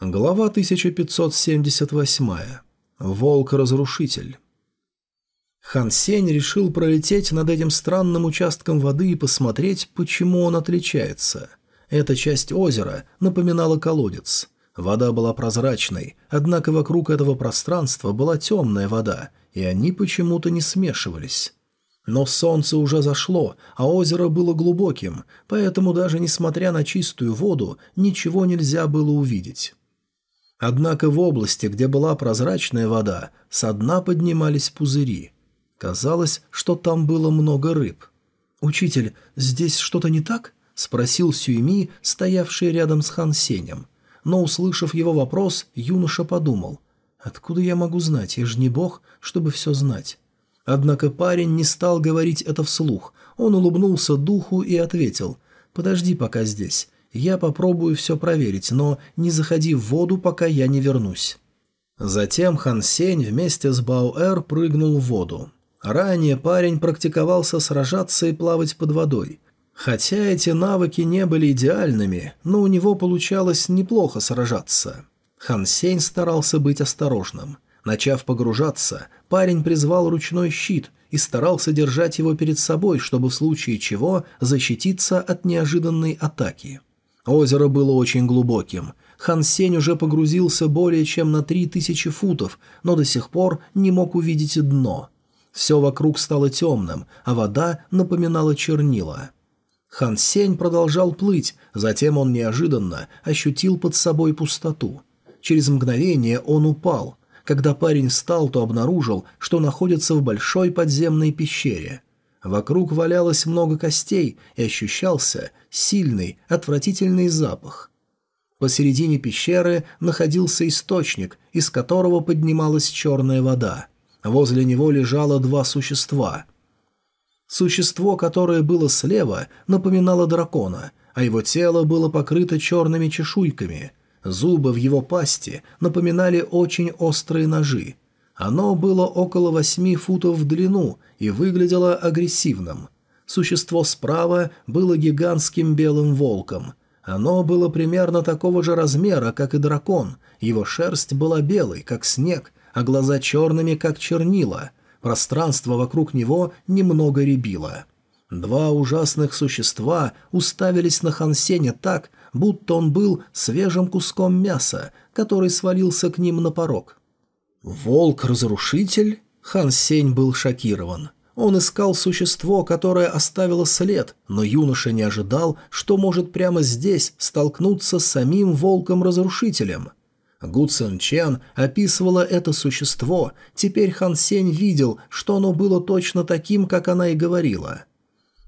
Глава 1578. Волк-разрушитель. Хан Сень решил пролететь над этим странным участком воды и посмотреть, почему он отличается. Эта часть озера напоминала колодец. Вода была прозрачной, однако вокруг этого пространства была темная вода, и они почему-то не смешивались. Но солнце уже зашло, а озеро было глубоким, поэтому даже несмотря на чистую воду, ничего нельзя было увидеть. Однако в области, где была прозрачная вода, со дна поднимались пузыри. Казалось, что там было много рыб. «Учитель, здесь что-то не так?» – спросил Сюйми, стоявший рядом с Хан Сенем. Но, услышав его вопрос, юноша подумал. «Откуда я могу знать? Я же не бог, чтобы все знать». Однако парень не стал говорить это вслух. Он улыбнулся духу и ответил. «Подожди пока здесь. Я попробую все проверить, но не заходи в воду, пока я не вернусь». Затем Хан Сень вместе с Баоэр прыгнул в воду. Ранее парень практиковался сражаться и плавать под водой. Хотя эти навыки не были идеальными, но у него получалось неплохо сражаться. Хан Сень старался быть осторожным. Начав погружаться, парень призвал ручной щит и старался держать его перед собой, чтобы в случае чего защититься от неожиданной атаки. Озеро было очень глубоким. Хан Сень уже погрузился более чем на три тысячи футов, но до сих пор не мог увидеть дно. Все вокруг стало темным, а вода напоминала чернила. Хан Сень продолжал плыть, затем он неожиданно ощутил под собой пустоту. Через мгновение он упал. Когда парень встал, то обнаружил, что находится в большой подземной пещере – Вокруг валялось много костей и ощущался сильный, отвратительный запах. Посередине пещеры находился источник, из которого поднималась черная вода. Возле него лежало два существа. Существо, которое было слева, напоминало дракона, а его тело было покрыто черными чешуйками. Зубы в его пасти напоминали очень острые ножи. Оно было около восьми футов в длину и выглядело агрессивным. Существо справа было гигантским белым волком. Оно было примерно такого же размера, как и дракон. Его шерсть была белой, как снег, а глаза черными, как чернила. Пространство вокруг него немного рябило. Два ужасных существа уставились на Хансеня так, будто он был свежим куском мяса, который свалился к ним на порог. «Волк-разрушитель?» Хан Сень был шокирован. Он искал существо, которое оставило след, но юноша не ожидал, что может прямо здесь столкнуться с самим волком-разрушителем. Гу Цин Чен описывала это существо, теперь Хан Сень видел, что оно было точно таким, как она и говорила.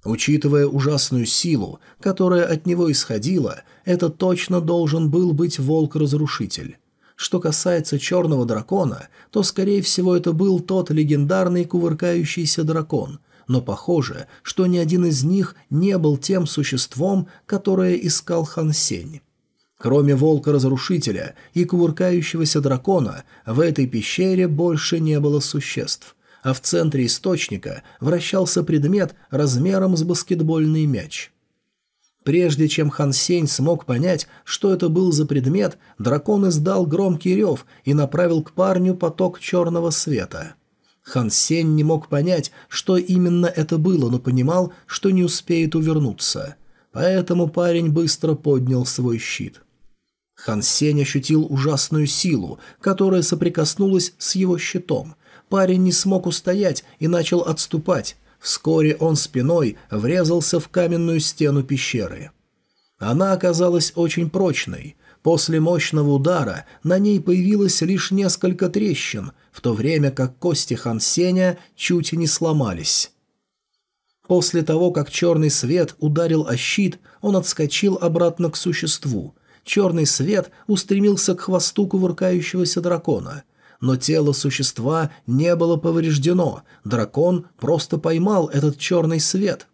Учитывая ужасную силу, которая от него исходила, это точно должен был быть волк-разрушитель. Что касается черного дракона, то, скорее всего, это был тот легендарный кувыркающийся дракон, но похоже, что ни один из них не был тем существом, которое искал Хан Сень. Кроме волка-разрушителя и кувыркающегося дракона, в этой пещере больше не было существ, а в центре источника вращался предмет размером с баскетбольный мяч – Прежде чем Хан Сень смог понять, что это был за предмет, дракон издал громкий рев и направил к парню поток черного света. Хан Сень не мог понять, что именно это было, но понимал, что не успеет увернуться. Поэтому парень быстро поднял свой щит. Хан Сень ощутил ужасную силу, которая соприкоснулась с его щитом. Парень не смог устоять и начал отступать, Вскоре он спиной врезался в каменную стену пещеры. Она оказалась очень прочной. После мощного удара на ней появилось лишь несколько трещин, в то время как кости Хансеня чуть не сломались. После того, как черный свет ударил о щит, он отскочил обратно к существу. Черный свет устремился к хвосту кувыркающегося дракона но тело существа не было повреждено, дракон просто поймал этот черный свет.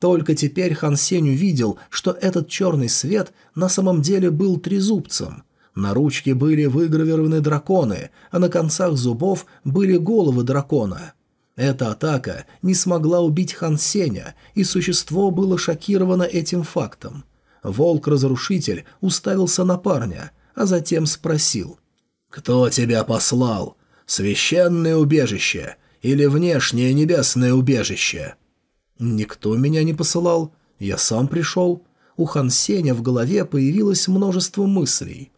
Только теперь Хан Сень увидел, что этот черный свет на самом деле был трезубцем. На ручке были выгравированы драконы, а на концах зубов были головы дракона. Эта атака не смогла убить Хан Сеня, и существо было шокировано этим фактом. Волк-разрушитель уставился на парня – а затем спросил. «Кто тебя послал? Священное убежище или внешнее небесное убежище?» «Никто меня не посылал. Я сам пришел». У Хан Сеня в голове появилось множество мыслей.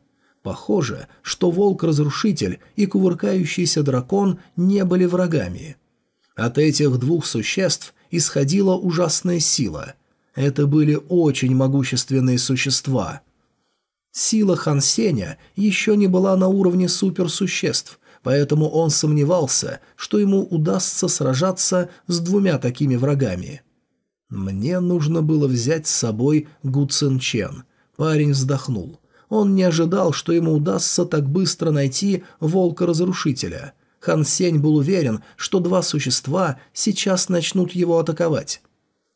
Похоже, что волк-разрушитель и кувыркающийся дракон не были врагами. От этих двух существ исходила ужасная сила. Это были очень могущественные существа. Сила Хан Сеня еще не была на уровне суперсуществ, поэтому он сомневался, что ему удастся сражаться с двумя такими врагами. «Мне нужно было взять с собой Гу Цин Чен». Парень вздохнул. Он не ожидал, что ему удастся так быстро найти волка-разрушителя. Хан Сень был уверен, что два существа сейчас начнут его атаковать.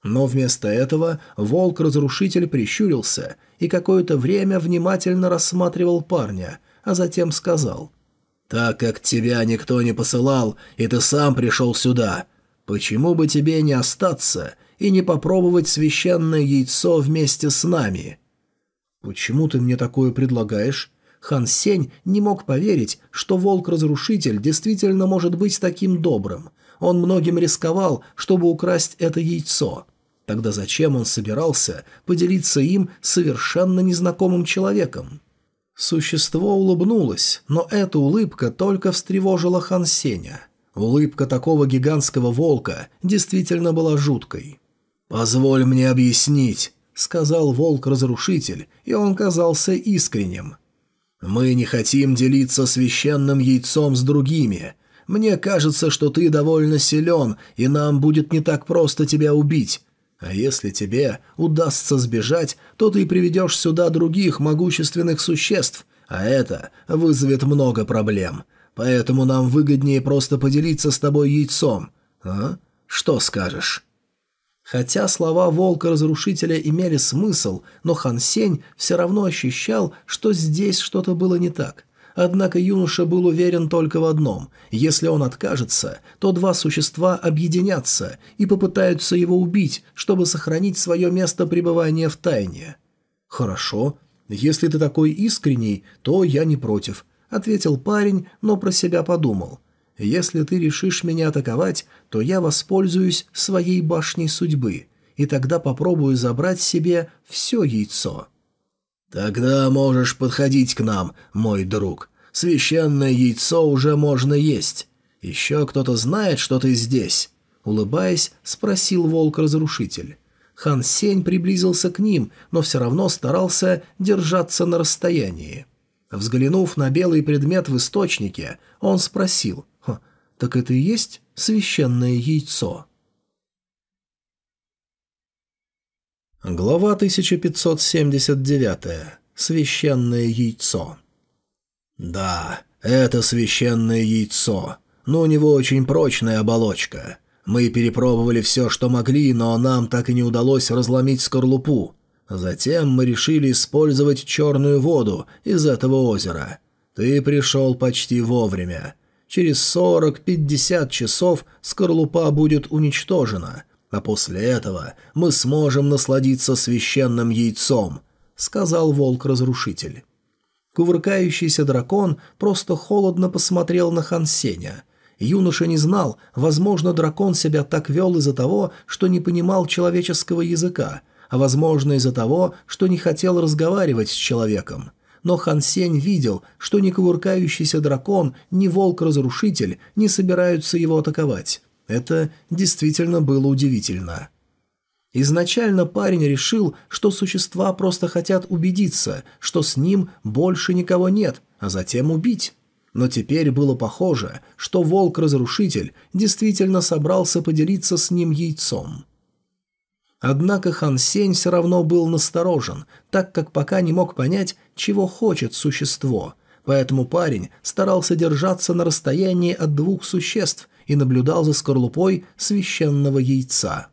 Но вместо этого волк-разрушитель прищурился и какое-то время внимательно рассматривал парня, а затем сказал «Так как тебя никто не посылал, и ты сам пришел сюда, почему бы тебе не остаться и не попробовать священное яйцо вместе с нами?» «Почему ты мне такое предлагаешь?» Хан Сень не мог поверить, что волк-разрушитель действительно может быть таким добрым. Он многим рисковал, чтобы украсть это яйцо. Тогда зачем он собирался поделиться им совершенно незнакомым человеком? Существо улыбнулось, но эта улыбка только встревожила Хан Сеня. Улыбка такого гигантского волка действительно была жуткой. «Позволь мне объяснить», — сказал волк-разрушитель, и он казался искренним. «Мы не хотим делиться священным яйцом с другими. Мне кажется, что ты довольно силен, и нам будет не так просто тебя убить. А если тебе удастся сбежать, то ты приведешь сюда других могущественных существ, а это вызовет много проблем. Поэтому нам выгоднее просто поделиться с тобой яйцом. А? Что скажешь?» Хотя слова волка-разрушителя имели смысл, но Хан Сень все равно ощущал, что здесь что-то было не так. Однако юноша был уверен только в одном – если он откажется, то два существа объединятся и попытаются его убить, чтобы сохранить свое место пребывания в тайне. «Хорошо. Если ты такой искренний, то я не против», – ответил парень, но про себя подумал. Если ты решишь меня атаковать, то я воспользуюсь своей башней судьбы, и тогда попробую забрать себе все яйцо». «Тогда можешь подходить к нам, мой друг. Священное яйцо уже можно есть. Еще кто-то знает, что ты здесь?» Улыбаясь, спросил волк-разрушитель. Хан Сень приблизился к ним, но все равно старался держаться на расстоянии. Взглянув на белый предмет в источнике, он спросил так это и есть священное яйцо. Глава 1579. Священное яйцо. Да, это священное яйцо, но у него очень прочная оболочка. Мы перепробовали все, что могли, но нам так и не удалось разломить скорлупу. Затем мы решили использовать черную воду из этого озера. Ты пришел почти вовремя. Через 40-50 часов скорлупа будет уничтожена, а после этого мы сможем насладиться священным яйцом», — сказал волк-разрушитель. Кувыркающийся дракон просто холодно посмотрел на Хансеня. Юноша не знал, возможно, дракон себя так вел из-за того, что не понимал человеческого языка, а возможно из-за того, что не хотел разговаривать с человеком но Хан Сень видел, что ни кувыркающийся дракон, ни волк-разрушитель не собираются его атаковать. Это действительно было удивительно. Изначально парень решил, что существа просто хотят убедиться, что с ним больше никого нет, а затем убить. Но теперь было похоже, что волк-разрушитель действительно собрался поделиться с ним яйцом. Однако Хан Сень все равно был насторожен, так как пока не мог понять, чего хочет существо. Поэтому парень старался держаться на расстоянии от двух существ и наблюдал за скорлупой священного яйца.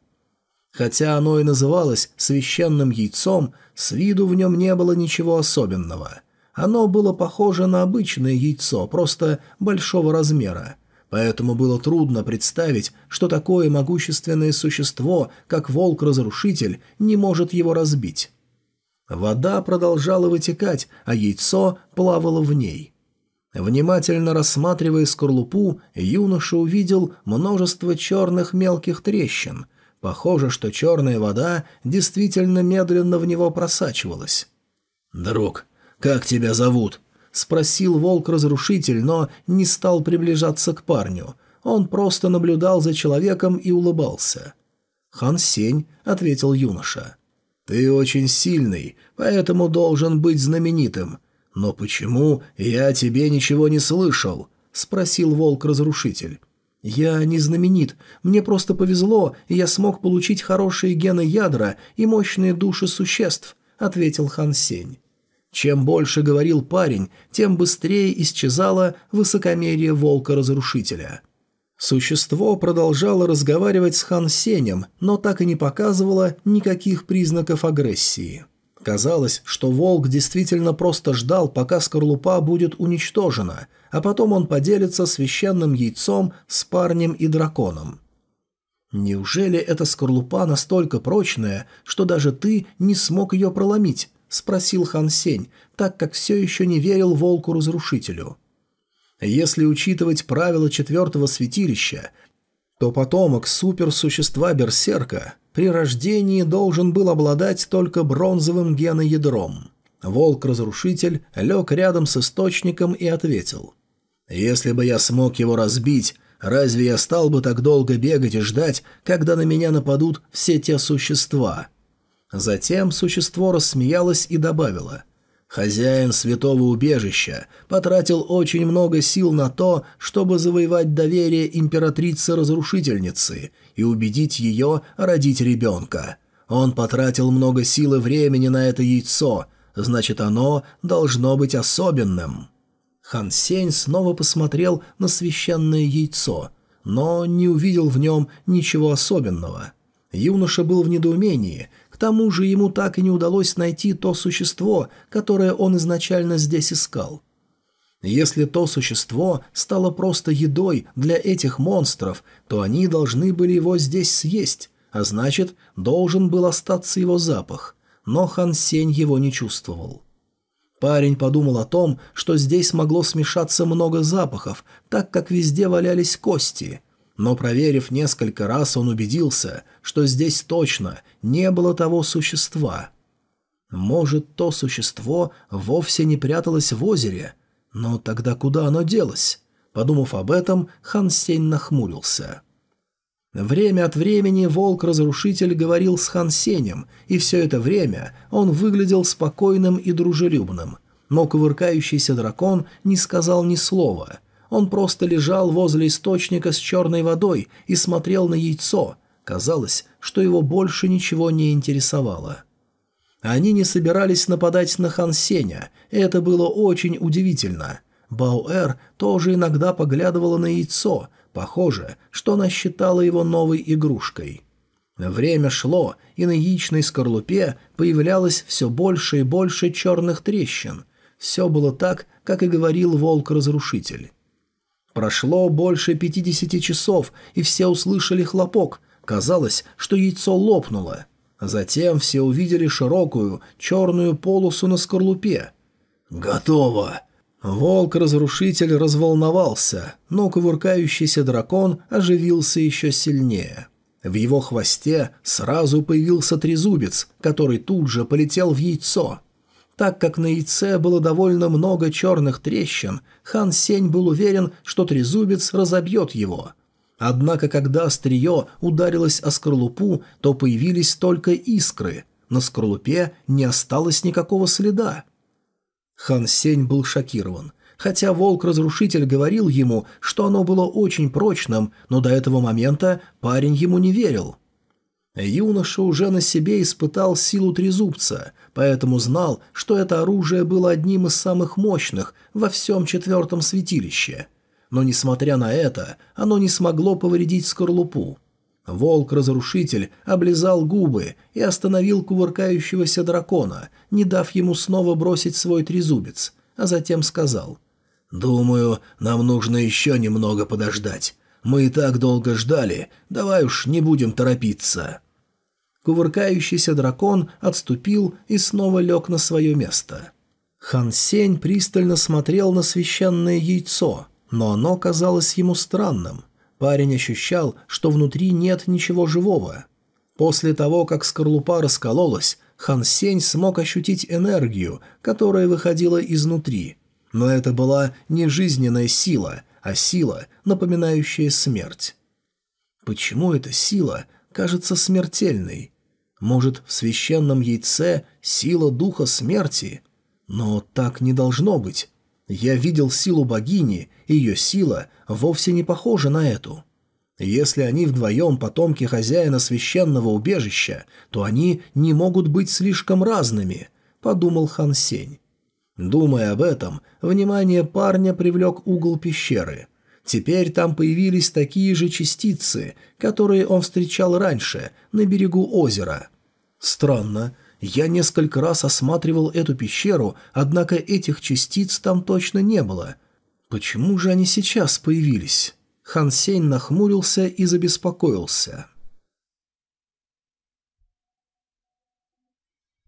Хотя оно и называлось священным яйцом, с виду в нем не было ничего особенного. Оно было похоже на обычное яйцо, просто большого размера поэтому было трудно представить, что такое могущественное существо, как волк-разрушитель, не может его разбить. Вода продолжала вытекать, а яйцо плавало в ней. Внимательно рассматривая скорлупу, юноша увидел множество черных мелких трещин. Похоже, что черная вода действительно медленно в него просачивалась. «Друг, как тебя зовут?» — спросил волк-разрушитель, но не стал приближаться к парню. Он просто наблюдал за человеком и улыбался. «Хан Сень», — ответил юноша. «Ты очень сильный, поэтому должен быть знаменитым. «Но почему я тебе ничего не слышал?» — спросил волк-разрушитель. «Я не знаменит. Мне просто повезло, и я смог получить хорошие гены ядра и мощные души существ», — ответил Хан Сень. Чем больше говорил парень, тем быстрее исчезало высокомерие волка-разрушителя. Существо продолжало разговаривать с Хан Сенем, но так и не показывало никаких признаков агрессии. Казалось, что волк действительно просто ждал, пока скорлупа будет уничтожена, а потом он поделится священным яйцом с парнем и драконом. «Неужели эта скорлупа настолько прочная, что даже ты не смог ее проломить?» – спросил Хан Сень, так как все еще не верил волку-разрушителю. Если учитывать правила четвертого святилища, то потомок суперсущества Берсерка при рождении должен был обладать только бронзовым геноядром. Волк-разрушитель лег рядом с источником и ответил. «Если бы я смог его разбить, разве я стал бы так долго бегать и ждать, когда на меня нападут все те существа?» Затем существо рассмеялось и добавило – Хозяин святого убежища потратил очень много сил на то, чтобы завоевать доверие императрицы-разрушительницы и убедить ее родить ребенка. Он потратил много сил и времени на это яйцо, значит оно должно быть особенным. Хан Сень снова посмотрел на священное яйцо, но не увидел в нем ничего особенного. Юноша был в недоумении – тому же ему так и не удалось найти то существо, которое он изначально здесь искал. Если то существо стало просто едой для этих монстров, то они должны были его здесь съесть, а значит, должен был остаться его запах. Но Хан Сень его не чувствовал. Парень подумал о том, что здесь могло смешаться много запахов, так как везде валялись кости – но проверив несколько раз, он убедился, что здесь точно не было того существа. Может, то существо вовсе не пряталось в озере? Но тогда куда оно делось? Подумав об этом, Хан Сень нахмурился. Время от времени волк-разрушитель говорил с Хан Сенем, и все это время он выглядел спокойным и дружелюбным. Но кувыркающийся дракон не сказал ни слова – он просто лежал возле источника с черной водой и смотрел на яйцо. Казалось, что его больше ничего не интересовало. Они не собирались нападать на Хан Сеня, и это было очень удивительно. Бауэр тоже иногда поглядывала на яйцо, похоже, что она считала его новой игрушкой. Время шло, и на яичной скорлупе появлялось все больше и больше черных трещин. Все было так, как и говорил волк-разрушитель. Прошло больше 50 часов, и все услышали хлопок. Казалось, что яйцо лопнуло. Затем все увидели широкую черную полосу на скорлупе. «Готово!» Волк-разрушитель разволновался, но кувыркающийся дракон оживился еще сильнее. В его хвосте сразу появился трезубец, который тут же полетел в яйцо. Так как на яйце было довольно много черных трещин, хан Сень был уверен, что трезубец разобьет его. Однако, когда острие ударилось о скорлупу, то появились только искры. На скорлупе не осталось никакого следа. Хан Сень был шокирован. Хотя волк-разрушитель говорил ему, что оно было очень прочным, но до этого момента парень ему не верил. Юноша уже на себе испытал силу трезубца, поэтому знал, что это оружие было одним из самых мощных во всем четвертом святилище. Но, несмотря на это, оно не смогло повредить скорлупу. Волк-разрушитель облизал губы и остановил кувыркающегося дракона, не дав ему снова бросить свой трезубец, а затем сказал «Думаю, нам нужно еще немного подождать. Мы и так долго ждали, давай уж не будем торопиться». Кувыркающийся дракон отступил и снова лег на свое место. Хан Сень пристально смотрел на священное яйцо, но оно казалось ему странным. Парень ощущал, что внутри нет ничего живого. После того, как скорлупа раскололась, Хан Сень смог ощутить энергию, которая выходила изнутри. Но это была не жизненная сила, а сила, напоминающая смерть. Почему эта сила кажется смертельной? Может, в священном яйце сила духа смерти? Но так не должно быть. Я видел силу богини, и ее сила вовсе не похожа на эту. Если они вдвоем потомки хозяина священного убежища, то они не могут быть слишком разными, подумал Хан Сень. Думая об этом, внимание парня привлек угол пещеры. Теперь там появились такие же частицы, которые он встречал раньше, на берегу озера. Странно. Я несколько раз осматривал эту пещеру, однако этих частиц там точно не было. Почему же они сейчас появились? Хан Сень нахмурился и забеспокоился.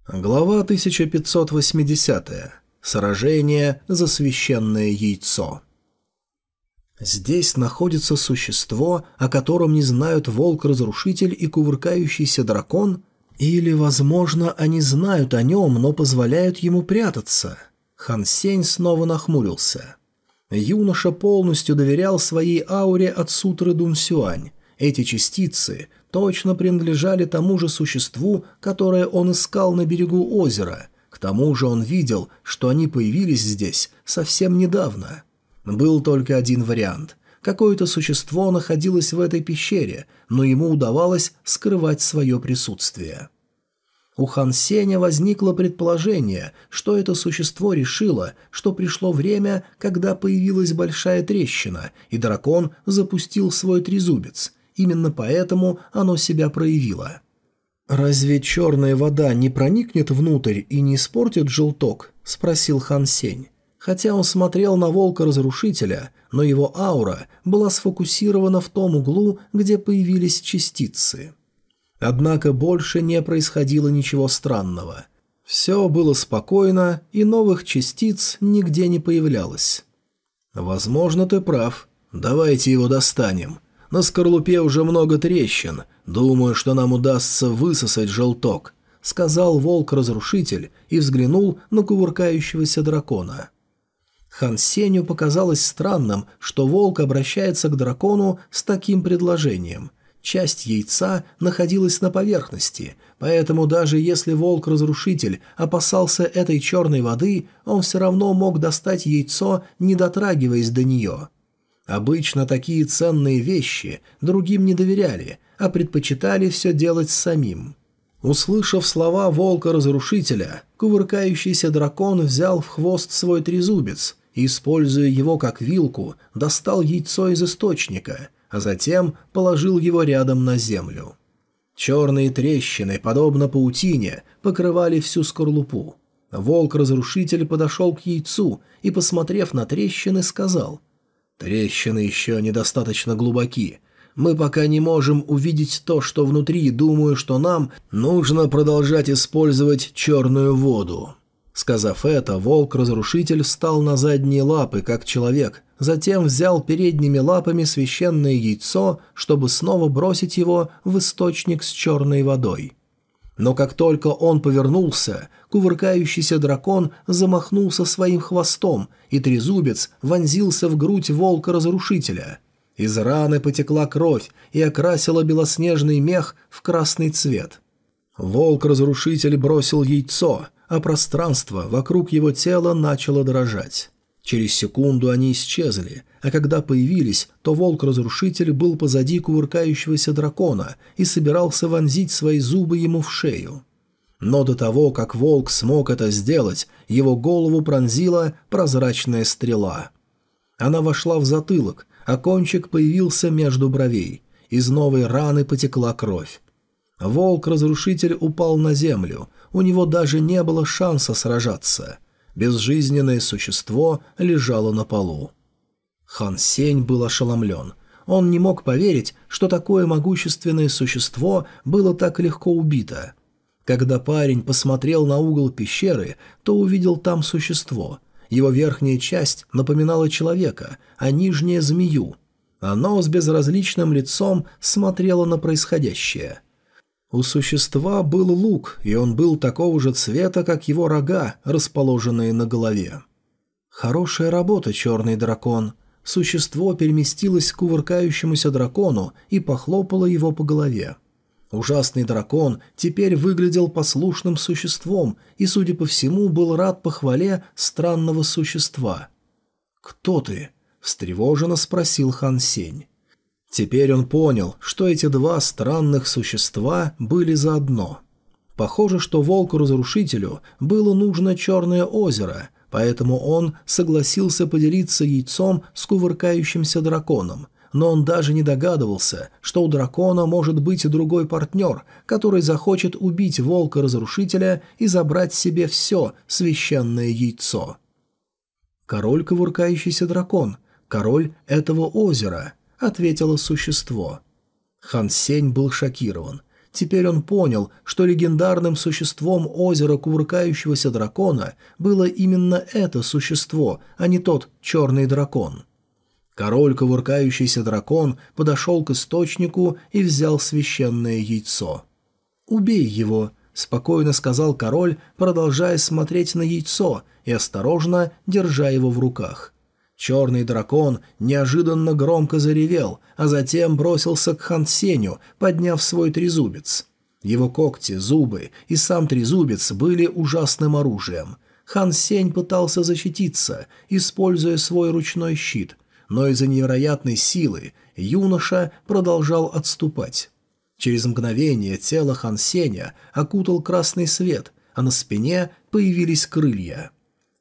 Глава 1580. Сражение за священное яйцо. Здесь находится существо, о котором не знают волк-разрушитель и кувыркающийся дракон? Или, возможно, они знают о нем, но позволяют ему прятаться? Хан Сень снова нахмурился. Юноша полностью доверял своей ауре от сутры Дун Сюань. Эти частицы точно принадлежали тому же существу, которое он искал на берегу озера. Тому же он видел, что они появились здесь совсем недавно. Был только один вариант. Какое-то существо находилось в этой пещере, но ему удавалось скрывать свое присутствие. У Хан Сеня возникло предположение, что это существо решило, что пришло время, когда появилась большая трещина, и дракон запустил свой трезубец. Именно поэтому оно себя проявило. «Разве черная вода не проникнет внутрь и не испортит желток?» – спросил Хан Сень. Хотя он смотрел на волка-разрушителя, но его аура была сфокусирована в том углу, где появились частицы. Однако больше не происходило ничего странного. Все было спокойно, и новых частиц нигде не появлялось. «Возможно, ты прав. Давайте его достанем. На скорлупе уже много трещин. Думаю, что нам удастся высосать желток», — сказал волк-разрушитель и взглянул на кувыркающегося дракона. Хан Сеню показалось странным, что волк обращается к дракону с таким предложением. Часть яйца находилась на поверхности, поэтому даже если волк-разрушитель опасался этой черной воды, он все равно мог достать яйцо, не дотрагиваясь до нее. Обычно такие ценные вещи другим не доверяли, а предпочитали все делать самим. Услышав слова волка-разрушителя, кувыркающийся дракон взял в хвост свой трезубец и, используя его как вилку, достал яйцо из источника, а затем положил его рядом на землю. Черные трещины, подобно паутине, покрывали всю скорлупу. Волк-разрушитель подошел к яйцу и, посмотрев на трещины, сказал «Трещины еще недостаточно глубоки. Мы пока не можем увидеть то, что внутри, думаю, что нам нужно продолжать использовать черную воду». Сказав это, волк-разрушитель встал на задние лапы, как человек, затем взял передними лапами священное яйцо, чтобы снова бросить его в источник с черной водой. Но как только он повернулся, кувыркающийся дракон замахнулся своим хвостом, и трезубец вонзился в грудь волка-разрушителя. Из раны потекла кровь и окрасила белоснежный мех в красный цвет. Волк-разрушитель бросил яйцо, а пространство вокруг его тела начало дрожать. Через секунду они исчезли, а когда появились, то волк-разрушитель был позади кувыркающегося дракона и собирался вонзить свои зубы ему в шею. Но до того, как волк смог это сделать, его голову пронзила прозрачная стрела. Она вошла в затылок, а кончик появился между бровей. Из новой раны потекла кровь. Волк-разрушитель упал на землю, у него даже не было шанса сражаться. Безжизненное существо лежало на полу. Хан Сень был ошеломлен. Он не мог поверить, что такое могущественное существо было так легко убито. Когда парень посмотрел на угол пещеры, то увидел там существо. Его верхняя часть напоминала человека, а нижняя – змею. Оно с безразличным лицом смотрело на происходящее. У существа был лук, и он был такого же цвета, как его рога, расположенные на голове. «Хорошая работа, черный дракон», Существо переместилось к кувыркающемуся дракону и похлопало его по голове. Ужасный дракон теперь выглядел послушным существом и, судя по всему, был рад похвале странного существа. «Кто ты?» – встревоженно спросил Хан Сень. Теперь он понял, что эти два странных существа были заодно. Похоже, что волку-разрушителю было нужно Черное озеро, поэтому он согласился поделиться яйцом с кувыркающимся драконом, но он даже не догадывался, что у дракона может быть другой партнер, который захочет убить волка-разрушителя и забрать себе все священное яйцо. «Король кувыркающийся дракон, король этого озера», — ответило существо. Хан Сень был шокирован — Теперь он понял, что легендарным существом озера кувыркающегося дракона было именно это существо, а не тот черный дракон. Король кувыркающийся дракон подошел к источнику и взял священное яйцо. «Убей его», — спокойно сказал король, продолжая смотреть на яйцо и осторожно держа его в руках. Черный дракон неожиданно громко заревел, а затем бросился к Хансеню, подняв свой трезубец. Его когти, зубы и сам трезубец были ужасным оружием. Хан Сень пытался защититься, используя свой ручной щит, но из-за невероятной силы юноша продолжал отступать. Через мгновение тело Хан Сеня окутал красный свет, а на спине появились крылья.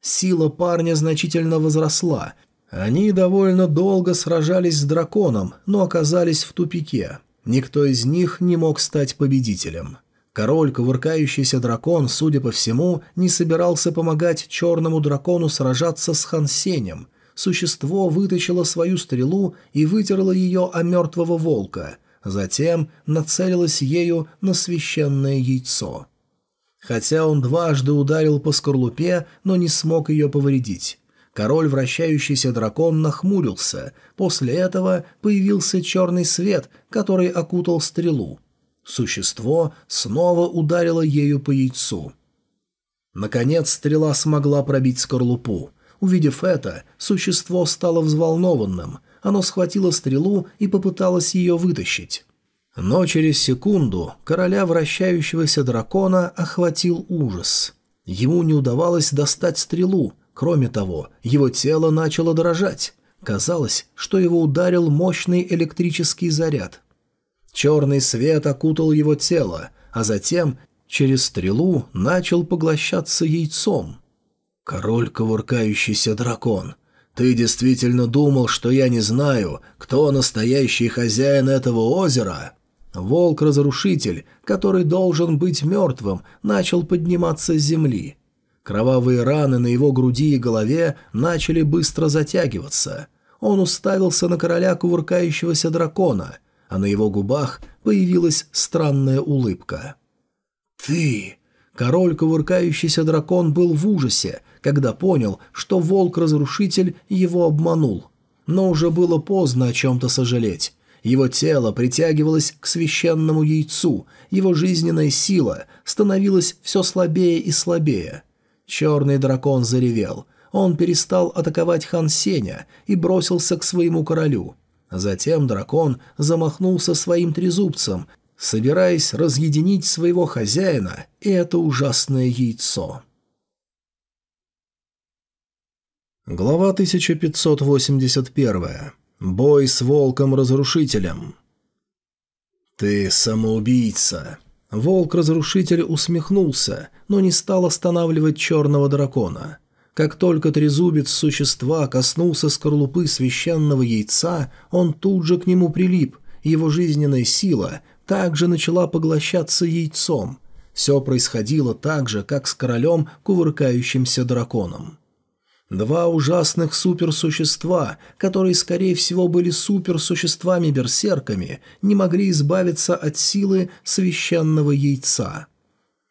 Сила парня значительно возросла, они довольно долго сражались с драконом, но оказались в тупике. Никто из них не мог стать победителем. Король, кувыркающийся дракон, судя по всему, не собирался помогать черному дракону сражаться с Хансенем. Существо вытащило свою стрелу и вытерло ее о мертвого волка. Затем нацелилось ею на священное яйцо. Хотя он дважды ударил по скорлупе, но не смог ее повредить. Король вращающийся дракон нахмурился. После этого появился черный свет, который окутал стрелу. Существо снова ударило ею по яйцу. Наконец стрела смогла пробить скорлупу. Увидев это, существо стало взволнованным. Оно схватило стрелу и попыталось ее вытащить. Но через секунду короля вращающегося дракона охватил ужас. Ему не удавалось достать стрелу, Кроме того, его тело начало дрожать. Казалось, что его ударил мощный электрический заряд. Черный свет окутал его тело, а затем через стрелу начал поглощаться яйцом. «Король, ковыркающийся дракон, ты действительно думал, что я не знаю, кто настоящий хозяин этого озера?» Волк-разрушитель, который должен быть мертвым, начал подниматься с земли. Кровавые раны на его груди и голове начали быстро затягиваться. Он уставился на короля кувыркающегося дракона, а на его губах появилась странная улыбка. «Ты...» Король, кувыркающийся дракон, был в ужасе, когда понял, что волк-разрушитель его обманул. Но уже было поздно о чем-то сожалеть. Его тело притягивалось к священному яйцу, его жизненная сила становилась все слабее и слабее. Черный дракон заревел. Он перестал атаковать хан Сеня и бросился к своему королю. Затем дракон замахнулся своим трезубцем, собираясь разъединить своего хозяина и это ужасное яйцо. Глава 1581. Бой с волком-разрушителем. «Ты самоубийца!» Волк-разрушитель усмехнулся, но не стал останавливать черного дракона. Как только трезубец существа коснулся скорлупы священного яйца, он тут же к нему прилип, его жизненная сила также начала поглощаться яйцом. Все происходило так же, как с королем, кувыркающимся драконом. Два ужасных суперсущества, которые, скорее всего, были суперсуществами-берсерками, не могли избавиться от силы священного яйца.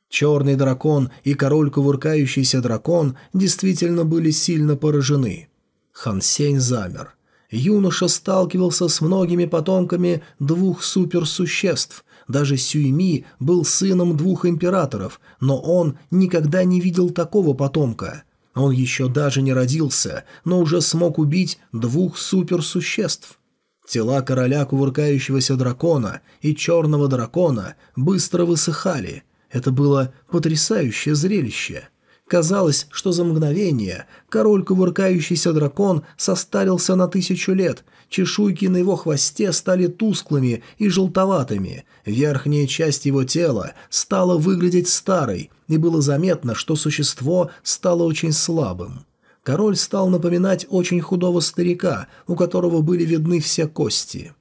Черный дракон и король кувыркающийся дракон действительно были сильно поражены. Хан Сень замер. Юноша сталкивался с многими потомками двух суперсуществ. Даже Сюйми был сыном двух императоров, но он никогда не видел такого потомка – он еще даже не родился, но уже смог убить двух суперсуществ. Тела короля кувыркающегося дракона и черного дракона быстро высыхали. Это было потрясающее зрелище. Казалось, что за мгновение король кувыркающийся дракон состарился на тысячу лет, чешуйки на его хвосте стали тусклыми и желтоватыми, верхняя часть его тела стала выглядеть старой, и было заметно, что существо стало очень слабым. Король стал напоминать очень худого старика, у которого были видны все кости.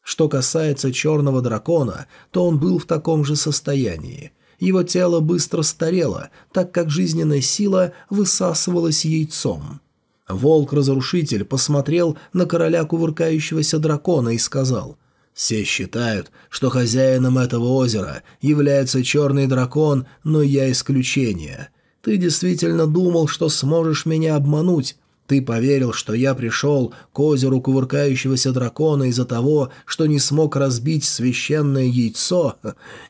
Что касается черного дракона, то он был в таком же состоянии – его тело быстро старело, так как жизненная сила высасывалась яйцом. Волк-разрушитель посмотрел на короля кувыркающегося дракона и сказал «Все считают, что хозяином этого озера является черный дракон, но я исключение. Ты действительно думал, что сможешь меня обмануть, ты поверил, что я пришел к озеру кувыркающегося дракона из-за того, что не смог разбить священное яйцо?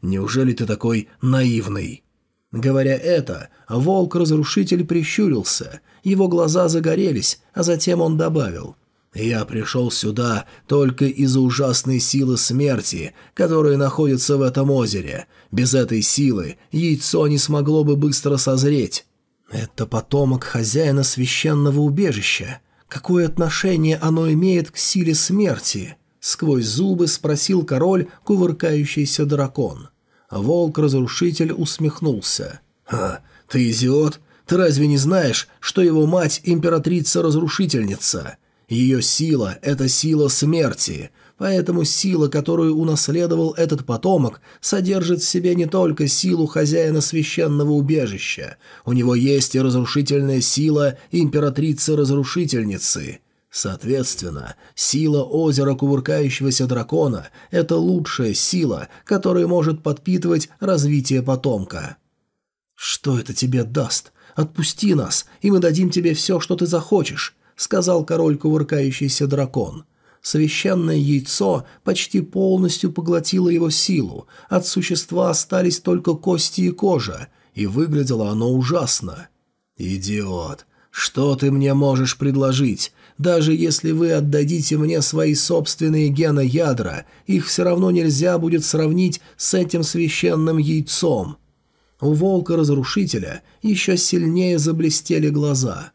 Неужели ты такой наивный?» Говоря это, волк-разрушитель прищурился, его глаза загорелись, а затем он добавил «Я пришел сюда только из-за ужасной силы смерти, которая находится в этом озере. Без этой силы яйцо не смогло бы быстро созреть». «Это потомок хозяина священного убежища. Какое отношение оно имеет к силе смерти?» Сквозь зубы спросил король, кувыркающийся дракон. Волк-разрушитель усмехнулся. «Ха, ты идиот? Ты разве не знаешь, что его мать – императрица-разрушительница? Ее сила – это сила смерти. Поэтому сила, которую унаследовал этот потомок, содержит в себе не только силу хозяина священного убежища. У него есть и разрушительная сила императрицы-разрушительницы. Соответственно, сила озера кувыркающегося дракона – это лучшая сила, которая может подпитывать развитие потомка. «Что это тебе даст? Отпусти нас, и мы дадим тебе все, что ты захочешь», – сказал король кувыркающийся дракон – Священное яйцо почти полностью поглотило его силу, от существа остались только кости и кожа, и выглядело оно ужасно. «Идиот! Что ты мне можешь предложить? Даже если вы отдадите мне свои собственные геноядра, их все равно нельзя будет сравнить с этим священным яйцом». У волка-разрушителя еще сильнее заблестели глаза.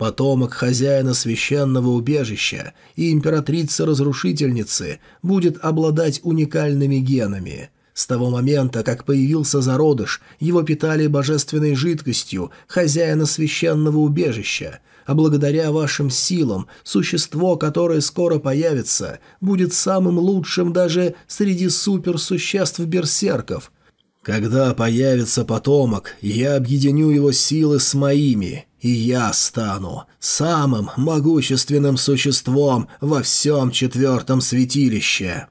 Потомок хозяина священного убежища и императрицы-разрушительницы будет обладать уникальными генами. С того момента, как появился зародыш, его питали божественной жидкостью хозяина священного убежища, а благодаря вашим силам существо, которое скоро появится, будет самым лучшим даже среди суперсуществ-берсерков. Когда появится потомок, я объединю его силы с моими, и я стану самым могущественным существом во всем четвертом святилище.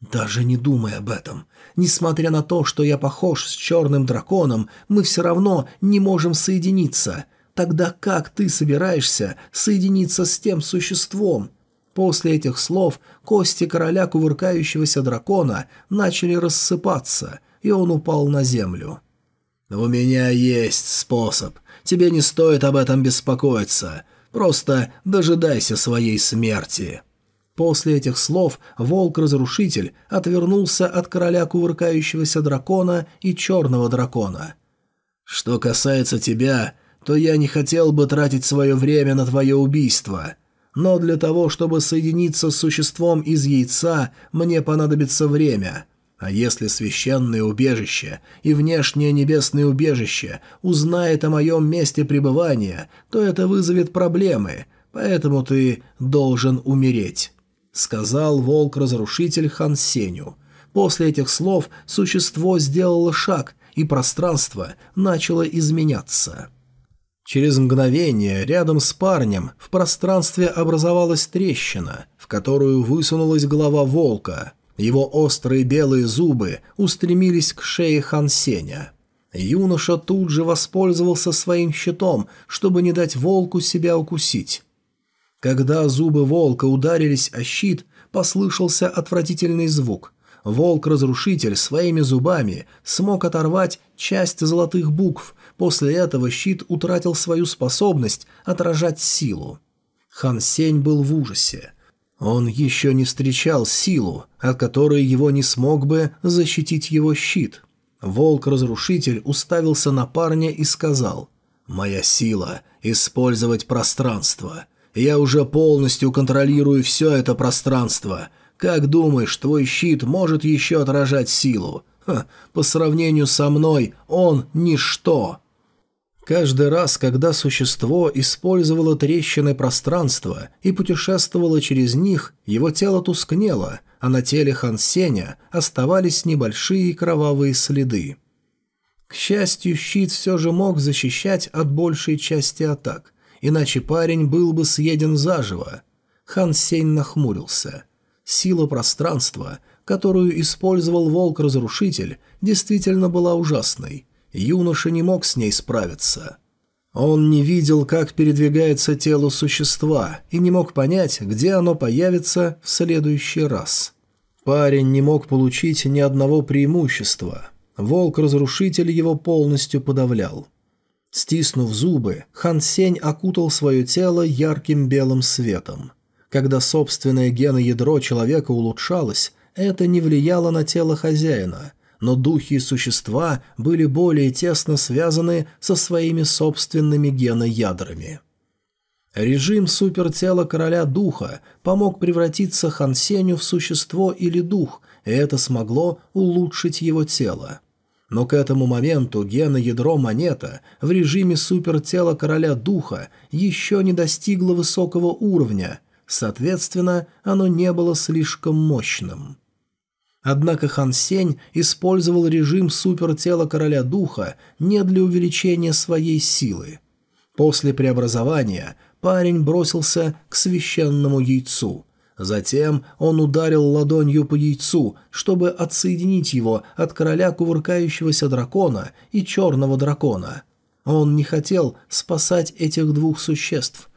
Даже не думай об этом. Несмотря на то, что я похож с черным драконом, мы все равно не можем соединиться. Тогда как ты собираешься соединиться с тем существом? После этих слов кости короля кувыркающегося дракона начали рассыпаться, и он упал на землю. «У меня есть способ Тебе не стоит об этом беспокоиться. Просто дожидайся своей смерти». После этих слов волк-разрушитель отвернулся от короля кувыркающегося дракона и черного дракона. «Что касается тебя, то я не хотел бы тратить свое время на твое убийство. Но для того, чтобы соединиться с существом из яйца, мне понадобится время. А если священное убежище и внешнее небесное убежище узнает о моем месте пребывания, то это вызовет проблемы, поэтому ты должен умереть», — сказал волк-разрушитель Хан Сеню. После этих слов существо сделало шаг, и пространство начало изменяться. Через мгновение рядом с парнем в пространстве образовалась трещина, в которую высунулась голова волка. Его острые белые зубы устремились к шее Хан Сеня. Юноша тут же воспользовался своим щитом, чтобы не дать волку себя укусить. Когда зубы волка ударились о щит, послышался отвратительный звук. Волк-разрушитель своими зубами смог оторвать часть золотых букв, после этого щит утратил свою способность отражать силу. Хан Сень был в ужасе. Он еще не встречал силу, от которой его не смог бы защитить его щит. Волк-разрушитель уставился на парня и сказал «Моя сила — использовать пространство. Я уже полностью контролирую все это пространство. Как думаешь, твой щит может еще отражать силу? Ха, по сравнению со мной он ничто». Каждый раз, когда существо использовало трещины пространства и путешествовало через них, его тело тускнело, а на теле Хан Сеня оставались небольшие кровавые следы. К счастью, щит все же мог защищать от большей части атак, иначе парень был бы съеден заживо. Хан Сень нахмурился. Сила пространства, которую использовал волк-разрушитель, действительно была ужасной – Юноша не мог с ней справиться. Он не видел, как передвигается тело существа, и не мог понять, где оно появится в следующий раз. Парень не мог получить ни одного преимущества. Волк-разрушитель его полностью подавлял. Стиснув зубы, Хан Сень окутал свое тело ярким белым светом. Когда собственное геноядро человека улучшалось, это не влияло на тело хозяина – но духи и существа были более тесно связаны со своими собственными геноядрами. Режим супертела короля духа помог превратиться Хансеню в существо или дух, и это смогло улучшить его тело. Но к этому моменту геноядро монета в режиме супертела короля духа еще не достигло высокого уровня, соответственно, оно не было слишком мощным. Однако Хан Сень использовал режим супертела короля духа не для увеличения своей силы. После преобразования парень бросился к священному яйцу. Затем он ударил ладонью по яйцу, чтобы отсоединить его от короля кувыркающегося дракона и черного дракона. Он не хотел спасать этих двух существ,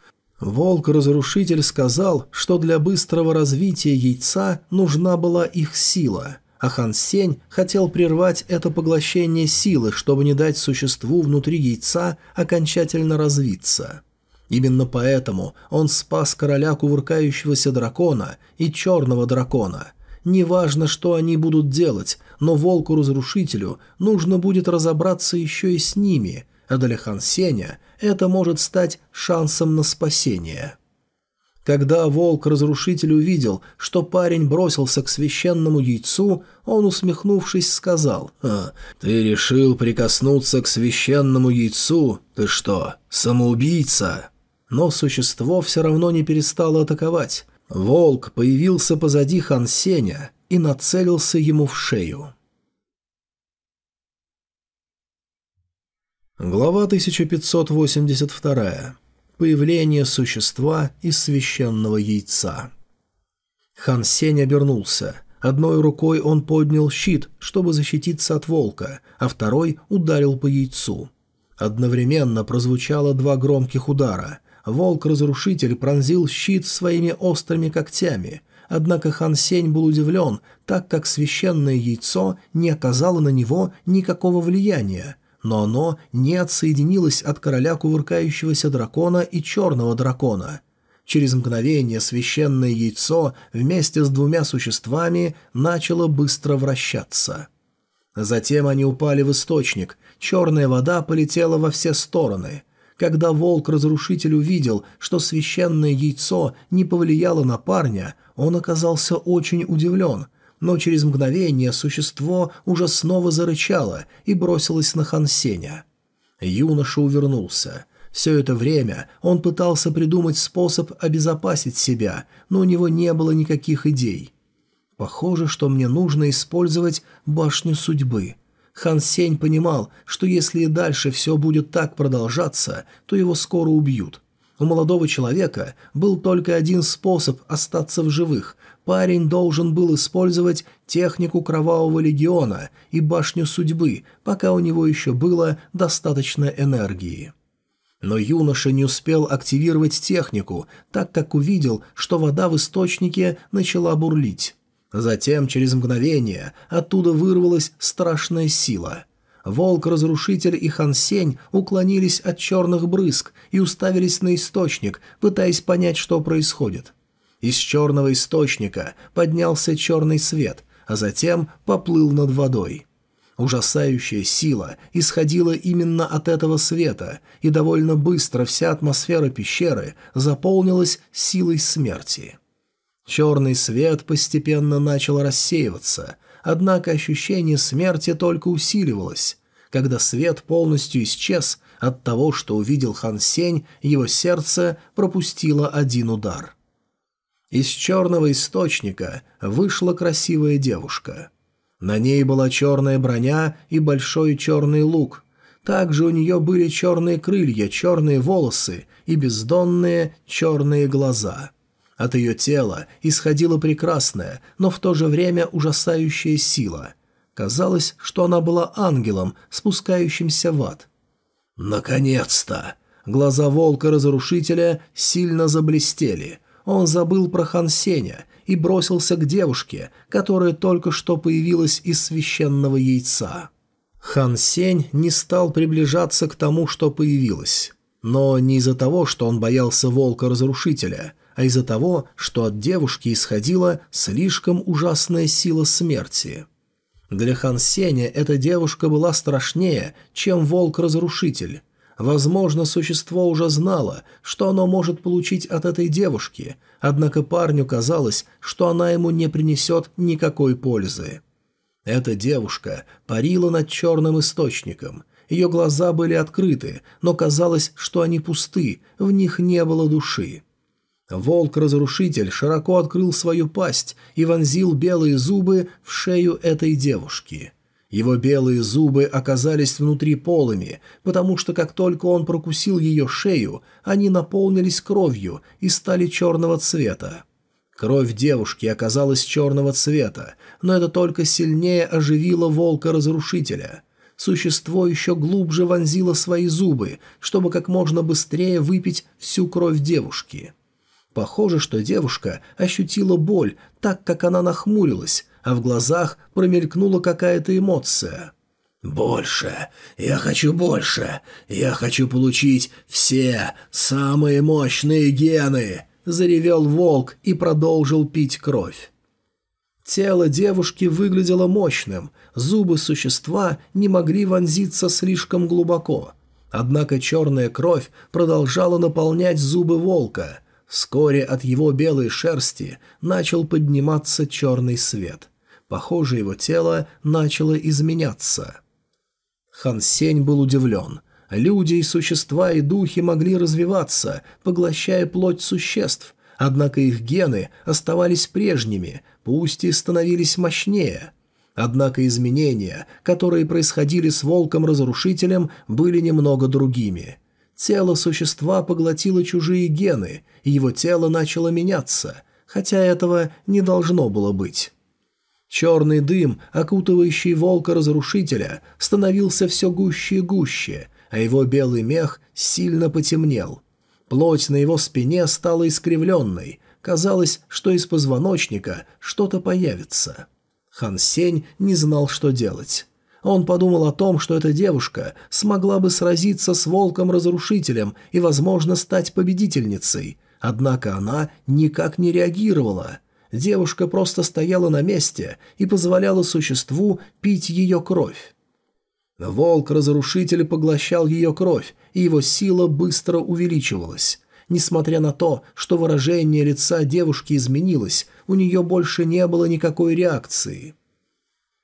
Волк-разрушитель сказал, что для быстрого развития яйца нужна была их сила, а Хан Сень хотел прервать это поглощение силы, чтобы не дать существу внутри яйца окончательно развиться. Именно поэтому он спас короля кувыркающегося дракона и черного дракона. Неважно, что они будут делать, но волку-разрушителю нужно будет разобраться еще и с ними – а для Хан Сеня это может стать шансом на спасение. Когда волк-разрушитель увидел, что парень бросился к священному яйцу, он, усмехнувшись, сказал, «А, «Ты решил прикоснуться к священному яйцу? Ты что, самоубийца?» Но существо все равно не перестало атаковать. Волк появился позади Хан Сеня и нацелился ему в шею. Глава 1582. Появление существа из священного яйца. Хан Сень обернулся. Одной рукой он поднял щит, чтобы защититься от волка, а второй ударил по яйцу. Одновременно прозвучало два громких удара. Волк-разрушитель пронзил щит своими острыми когтями, однако Хан Сень был удивлен, так как священное яйцо не оказало на него никакого влияния – но оно не отсоединилось от короля кувыркающегося дракона и черного дракона. Через мгновение священное яйцо вместе с двумя существами начало быстро вращаться. Затем они упали в источник, черная вода полетела во все стороны. Когда волк-разрушитель увидел, что священное яйцо не повлияло на парня, он оказался очень удивлен – но через мгновение существо уже снова зарычало и бросилось на Хансеня. Юноша увернулся. Все это время он пытался придумать способ обезопасить себя, но у него не было никаких идей. Похоже, что мне нужно использовать башню судьбы. Хан Сень понимал, что если и дальше все будет так продолжаться, то его скоро убьют. У молодого человека был только один способ остаться в живых. Парень должен был использовать технику Кровавого Легиона и Башню Судьбы, пока у него еще было достаточно энергии. Но юноша не успел активировать технику, так как увидел, что вода в источнике начала бурлить. Затем, через мгновение, оттуда вырвалась страшная сила. Волк-разрушитель и Хансень уклонились от черных брызг и уставились на источник, пытаясь понять, что происходит. Из черного источника поднялся черный свет, а затем поплыл над водой. Ужасающая сила исходила именно от этого света, и довольно быстро вся атмосфера пещеры заполнилась силой смерти. Черный свет постепенно начал рассеиваться, однако ощущение смерти только усиливалось. Когда свет полностью исчез, от того, что увидел Хан Сень, его сердце пропустило один удар. Из черного источника вышла красивая девушка. На ней была черная броня и большой черный лук. Также у нее были черные крылья, черные волосы и бездонные черные глаза – от ее тела исходила прекрасная, но в то же время ужасающая сила. Казалось, что она была ангелом, спускающимся в ад. «Наконец-то!» Глаза волка-разрушителя сильно заблестели. Он забыл про Хансеня и бросился к девушке, которая только что появилась из священного яйца. Хан Сень не стал приближаться к тому, что появилось. Но не из-за того, что он боялся волка-разрушителя, а из-за того, что от девушки исходила слишком ужасная сила смерти. Для Хан Сеня эта девушка была страшнее, чем волк-разрушитель. Возможно, существо уже знало, что оно может получить от этой девушки, однако парню казалось, что она ему не принесет никакой пользы. Эта девушка парила над черным источником. Ее глаза были открыты, но казалось, что они пусты, в них не было души. Волк-разрушитель широко открыл свою пасть и вонзил белые зубы в шею этой девушки. Его белые зубы оказались внутри полыми, потому что как только он прокусил ее шею, они наполнились кровью и стали черного цвета. Кровь девушки оказалась черного цвета, но это только сильнее оживило волка-разрушителя. Существо еще глубже вонзило свои зубы, чтобы как можно быстрее выпить всю кровь девушки. Похоже, что девушка ощутила боль, так как она нахмурилась, а в глазах промелькнула какая-то эмоция. «Больше! Я хочу больше! Я хочу получить все самые мощные гены!» – заревел волк и продолжил пить кровь. Тело девушки выглядело мощным, зубы существа не могли вонзиться слишком глубоко. Однако черная кровь продолжала наполнять зубы волка – Вскоре от его белой шерсти начал подниматься черный свет. Похоже, его тело начало изменяться. Хан Сень был удивлен. Люди и существа и духи могли развиваться, поглощая плоть существ, однако их гены оставались прежними, пусть и становились мощнее. Однако изменения, которые происходили с волком-разрушителем, были немного другими – Тело существа поглотило чужие гены, и его тело начало меняться, хотя этого не должно было быть. Черный дым, окутывающий волка-разрушителя, становился все гуще и гуще, а его белый мех сильно потемнел. Плоть на его спине стала искривленной, казалось, что из позвоночника что-то появится. Хан Сень не знал, что делать. Он подумал о том, что эта девушка смогла бы сразиться с волком-разрушителем и, возможно, стать победительницей. Однако она никак не реагировала. Девушка просто стояла на месте и позволяла существу пить ее кровь. Волк-разрушитель поглощал ее кровь, и его сила быстро увеличивалась. Несмотря на то, что выражение лица девушки изменилось, у нее больше не было никакой реакции.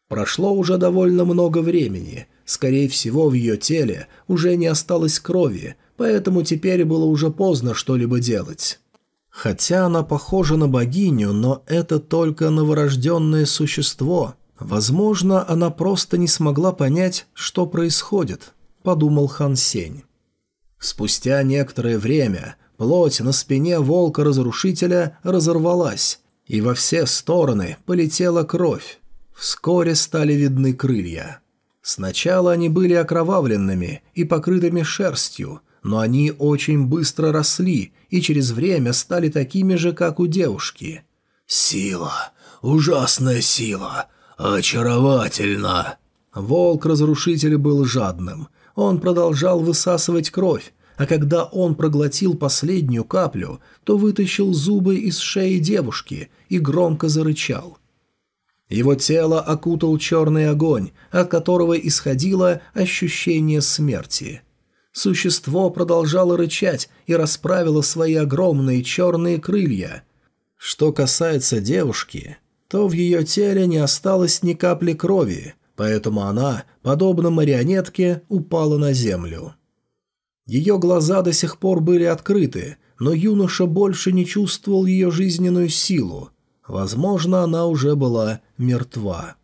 Прошло уже довольно много времени. Скорее всего, в ее теле уже не осталось крови, поэтому теперь было уже поздно что-либо делать. Хотя она похожа на богиню, но это только новорожденное существо. Возможно, она просто не смогла понять, что происходит, подумал Хан Сень. Спустя некоторое время плоть на спине волка-разрушителя разорвалась, и во все стороны полетела кровь. Вскоре стали видны крылья. Сначала они были окровавленными и покрытыми шерстью, но они очень быстро росли и через время стали такими же, как у девушки. «Сила! Ужасная сила! Очаровательно!» Волк-разрушитель был жадным. Он продолжал высасывать кровь, а когда он проглотил последнюю каплю, то вытащил зубы из шеи девушки и громко зарычал. Его тело окутал черный огонь, от которого исходило ощущение смерти. Существо продолжало рычать и расправило свои огромные черные крылья. Что касается девушки, то в ее теле не осталось ни капли крови, поэтому она, подобно марионетке, упала на землю. Ее глаза до сих пор были открыты, но юноша больше не чувствовал ее жизненную силу. Возможно, она уже была мертва.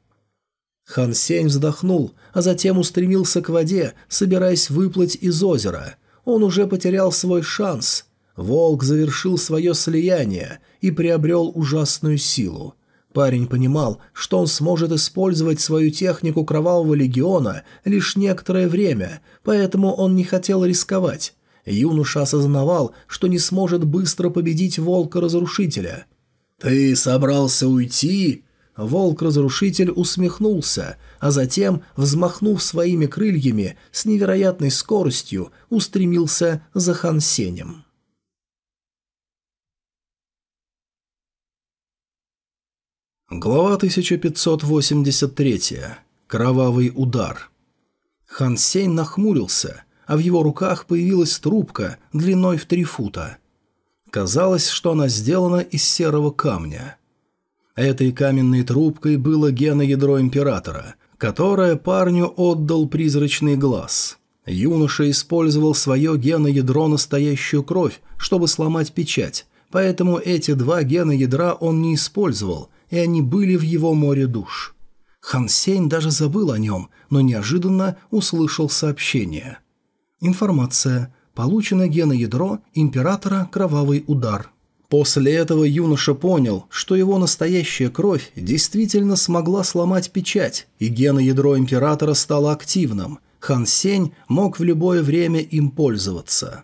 Хан Сень вздохнул, а затем устремился к воде, собираясь выплыть из озера. Он уже потерял свой шанс. Волк завершил свое слияние и приобрел ужасную силу. Парень понимал, что он сможет использовать свою технику Кровавого Легиона лишь некоторое время, поэтому он не хотел рисковать. Юноша осознавал, что не сможет быстро победить Волка-Разрушителя – «Ты собрался уйти?» Волк-разрушитель усмехнулся, а затем, взмахнув своими крыльями, с невероятной скоростью устремился за Хансенем. Глава 1583. Кровавый удар. Хан Сень нахмурился, а в его руках появилась трубка длиной в три фута. Казалось, что она сделана из серого камня. Этой каменной трубкой было геноядро Императора, которое парню отдал призрачный глаз. Юноша использовал свое геноядро настоящую кровь, чтобы сломать печать, поэтому эти два геноядра он не использовал, и они были в его море душ. Хан Сень даже забыл о нем, но неожиданно услышал сообщение. Информация. Получено геноядро императора «Кровавый удар». После этого юноша понял, что его настоящая кровь действительно смогла сломать печать, и геноядро императора стало активным. Хан Сень мог в любое время им пользоваться.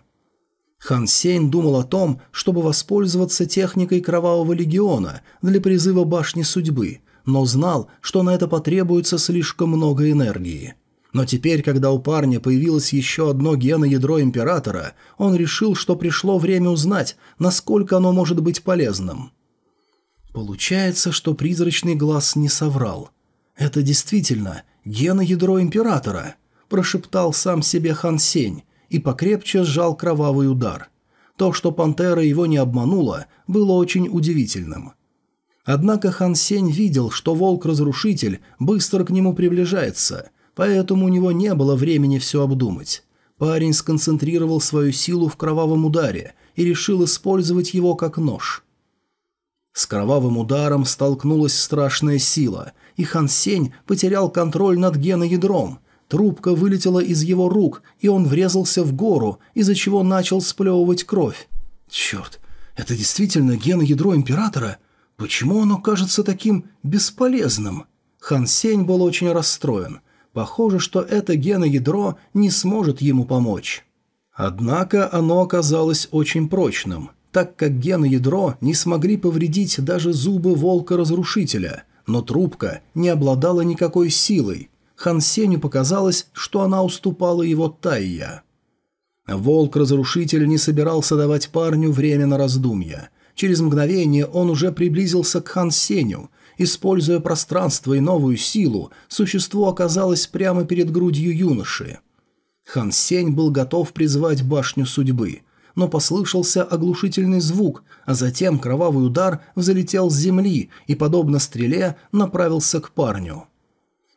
Хан Сень думал о том, чтобы воспользоваться техникой Кровавого Легиона для призыва Башни Судьбы, но знал, что на это потребуется слишком много энергии. Но теперь, когда у парня появилось еще одно геноядро Императора, он решил, что пришло время узнать, насколько оно может быть полезным. Получается, что призрачный глаз не соврал. «Это действительно геноядро Императора», – прошептал сам себе Хан Сень и покрепче сжал кровавый удар. То, что пантера его не обманула, было очень удивительным. Однако Хан Сень видел, что волк-разрушитель быстро к нему приближается – поэтому у него не было времени все обдумать. Парень сконцентрировал свою силу в кровавом ударе и решил использовать его как нож. С кровавым ударом столкнулась страшная сила, и Хан Сень потерял контроль над геноядром. Трубка вылетела из его рук, и он врезался в гору, из-за чего начал сплевывать кровь. «Черт, это действительно геноядро Императора? Почему оно кажется таким бесполезным?» Хан Сень был очень расстроен – Похоже, что это геноядро не сможет ему помочь. Однако оно оказалось очень прочным, так как геноядро не смогли повредить даже зубы волка-разрушителя, но трубка не обладала никакой силой. Хан Сеню показалось, что она уступала его Тайя. Волк-разрушитель не собирался давать парню время на раздумья. Через мгновение он уже приблизился к Хан Сеню – Используя пространство и новую силу, существо оказалось прямо перед грудью юноши. Хан Сень был готов призвать башню судьбы, но послышался оглушительный звук, а затем кровавый удар взлетел с земли и, подобно стреле, направился к парню.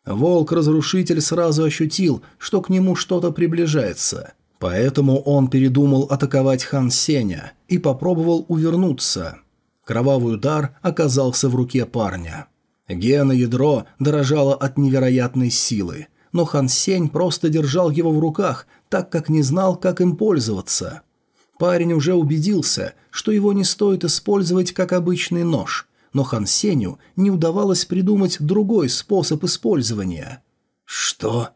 Волк-разрушитель сразу ощутил, что к нему что-то приближается, поэтому он передумал атаковать Хан Сеня и попробовал увернуться – Кровавый удар оказался в руке парня. Гена-ядро дорожало от невероятной силы, но Хан Сень просто держал его в руках, так как не знал, как им пользоваться. Парень уже убедился, что его не стоит использовать как обычный нож, но Хан Сенью не удавалось придумать другой способ использования. «Что?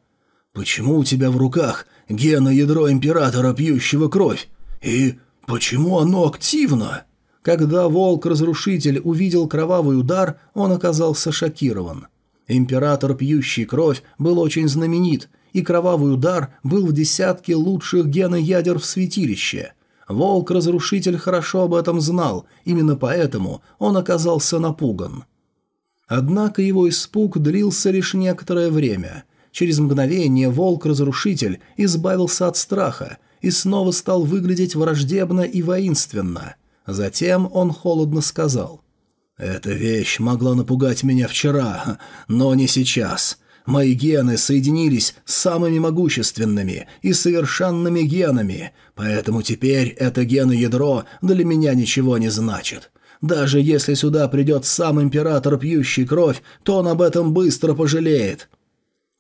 Почему у тебя в руках гена-ядро Императора, пьющего кровь? И почему оно активно?» Когда волк-разрушитель увидел кровавый удар, он оказался шокирован. Император, пьющий кровь, был очень знаменит, и кровавый удар был в десятке лучших геноядер в святилище. Волк-разрушитель хорошо об этом знал, именно поэтому он оказался напуган. Однако его испуг длился лишь некоторое время. Через мгновение волк-разрушитель избавился от страха и снова стал выглядеть враждебно и воинственно – Затем он холодно сказал. «Эта вещь могла напугать меня вчера, но не сейчас. Мои гены соединились с самыми могущественными и совершенными генами, поэтому теперь это геноядро для меня ничего не значит. Даже если сюда придет сам император, пьющий кровь, то он об этом быстро пожалеет».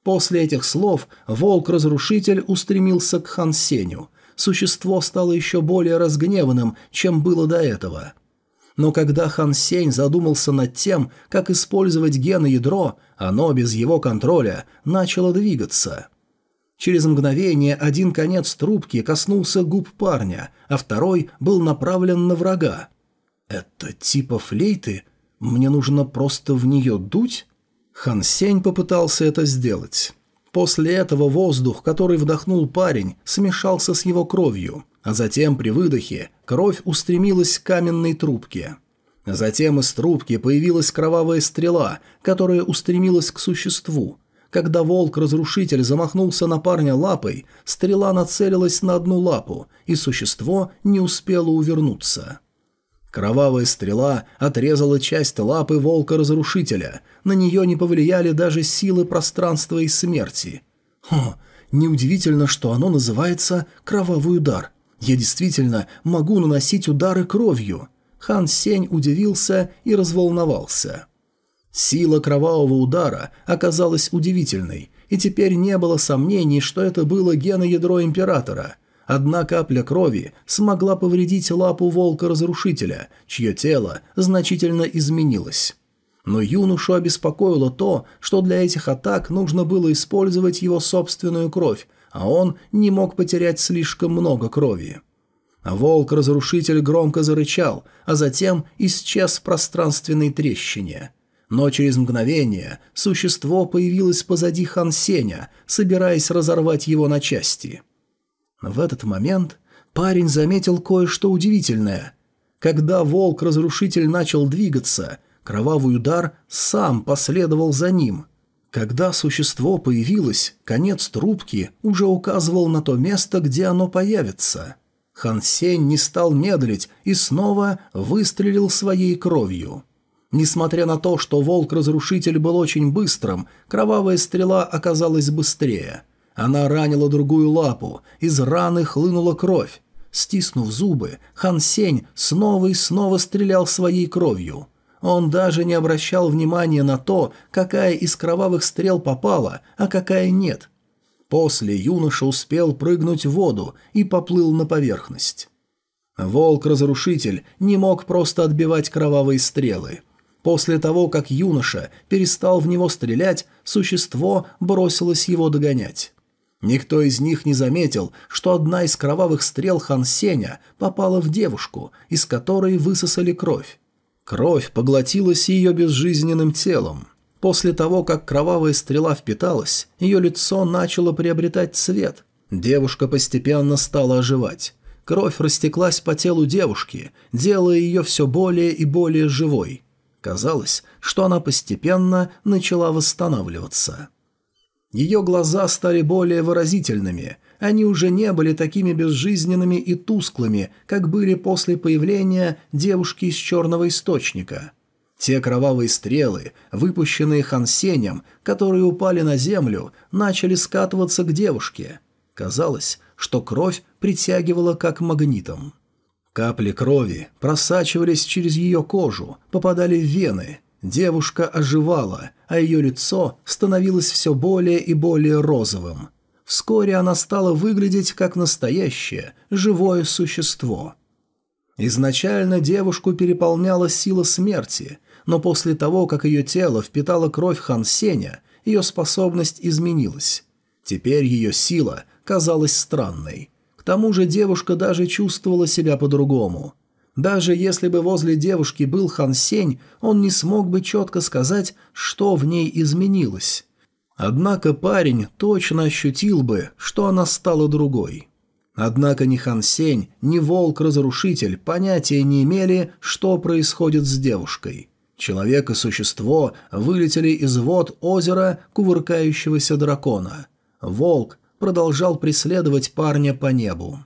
После этих слов волк-разрушитель устремился к Хан Сеню – существо стало еще более разгневанным, чем было до этого. Но когда Хан Сень задумался над тем, как использовать геноядро, оно без его контроля начало двигаться. Через мгновение один конец трубки коснулся губ парня, а второй был направлен на врага. «Это типа флейты? Мне нужно просто в нее дуть?» Хан Сень попытался это сделать. После этого воздух, который вдохнул парень, смешался с его кровью, а затем при выдохе кровь устремилась к каменной трубке. Затем из трубки появилась кровавая стрела, которая устремилась к существу. Когда волк-разрушитель замахнулся на парня лапой, стрела нацелилась на одну лапу, и существо не успело увернуться. Кровавая стрела отрезала часть лапы волка-разрушителя. На нее не повлияли даже силы пространства и смерти. Хо, неудивительно, что оно называется «кровавый удар». Я действительно могу наносить удары кровью. Хан Сень удивился и разволновался. Сила кровавого удара оказалась удивительной, и теперь не было сомнений, что это было геноядро Императора – Одна капля крови смогла повредить лапу волка-разрушителя, чье тело значительно изменилось. Но юношу обеспокоило то, что для этих атак нужно было использовать его собственную кровь, а он не мог потерять слишком много крови. Волк-разрушитель громко зарычал, а затем исчез в пространственной трещине. Но через мгновение существо появилось позади Хан Сеня, собираясь разорвать его на части. В этот момент парень заметил кое-что удивительное. Когда волк-разрушитель начал двигаться, кровавый удар сам последовал за ним. Когда существо появилось, конец трубки уже указывал на то место, где оно появится. Хан Сень не стал медлить и снова выстрелил своей кровью. Несмотря на то, что волк-разрушитель был очень быстрым, кровавая стрела оказалась быстрее – она ранила другую лапу, из раны хлынула кровь. Стиснув зубы, Хан Сень снова и снова стрелял своей кровью. Он даже не обращал внимания на то, какая из кровавых стрел попала, а какая нет. После юноша успел прыгнуть в воду и поплыл на поверхность. Волк-разрушитель не мог просто отбивать кровавые стрелы. После того, как юноша перестал в него стрелять, существо бросилось его догонять. Никто из них не заметил, что одна из кровавых стрел Хан Сеня попала в девушку, из которой высосали кровь. Кровь поглотилась ее безжизненным телом. После того, как кровавая стрела впиталась, ее лицо начало приобретать цвет. Девушка постепенно стала оживать. Кровь растеклась по телу девушки, делая ее все более и более живой. Казалось, что она постепенно начала восстанавливаться. Ее глаза стали более выразительными, они уже не были такими безжизненными и тусклыми, как были после появления девушки из черного источника. Те кровавые стрелы, выпущенные Хансенем, которые упали на землю, начали скатываться к девушке. Казалось, что кровь притягивала как магнитом. Капли крови просачивались через ее кожу, попадали в вены – Девушка оживала, а ее лицо становилось все более и более розовым. Вскоре она стала выглядеть как настоящее, живое существо. Изначально девушку переполняла сила смерти, но после того, как ее тело впитало кровь Хан Сеня, ее способность изменилась. Теперь ее сила казалась странной. К тому же девушка даже чувствовала себя по-другому. Даже если бы возле девушки был Хан Сень, он не смог бы четко сказать, что в ней изменилось. Однако парень точно ощутил бы, что она стала другой. Однако ни Хан Сень, ни Волк-разрушитель понятия не имели, что происходит с девушкой. Человек и существо вылетели из вод озера кувыркающегося дракона. Волк продолжал преследовать парня по небу.